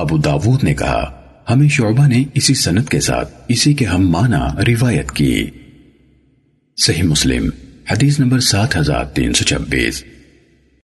ابو داود نے کہا، ہمیں شعبہ نے اسی سنت کے ساتھ اسی کے ہم مانا روایت کی۔ صحیح مسلم، حدیث نمبر سات ہزار تین سو چھبیس۔